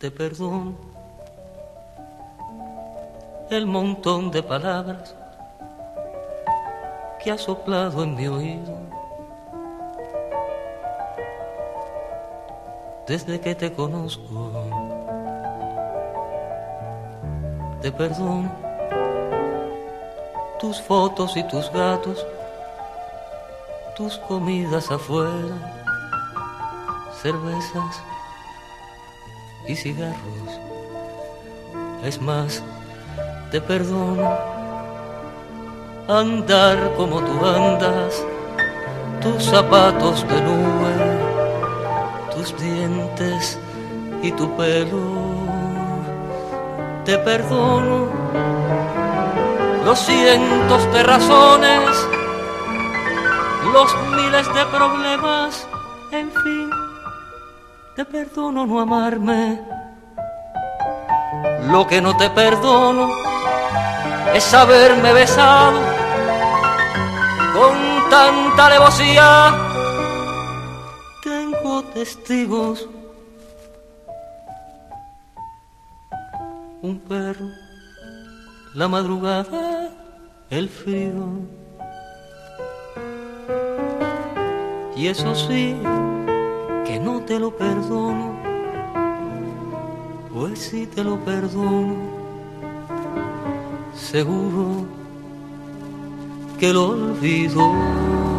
te perdono el montón de palabras que ha soplado en mi oído. Desde que te conozco, te perdono tus fotos y tus gatos, tus comidas afuera, cervezas y cigarros. Es más, te perdono andar como tú andas, tus zapatos de nube, tus dientes y tu pelo. Te perdono los cientos de razones, los miles de problemas, en fin, te perdono no amarme. Lo que no te perdono es haberme besado con tanta alevosía. Tengo testigos. Un perro, la madrugada, el frío. Y eso sí, que no te lo perdono, pues si te lo perdono seguro que lo olvido.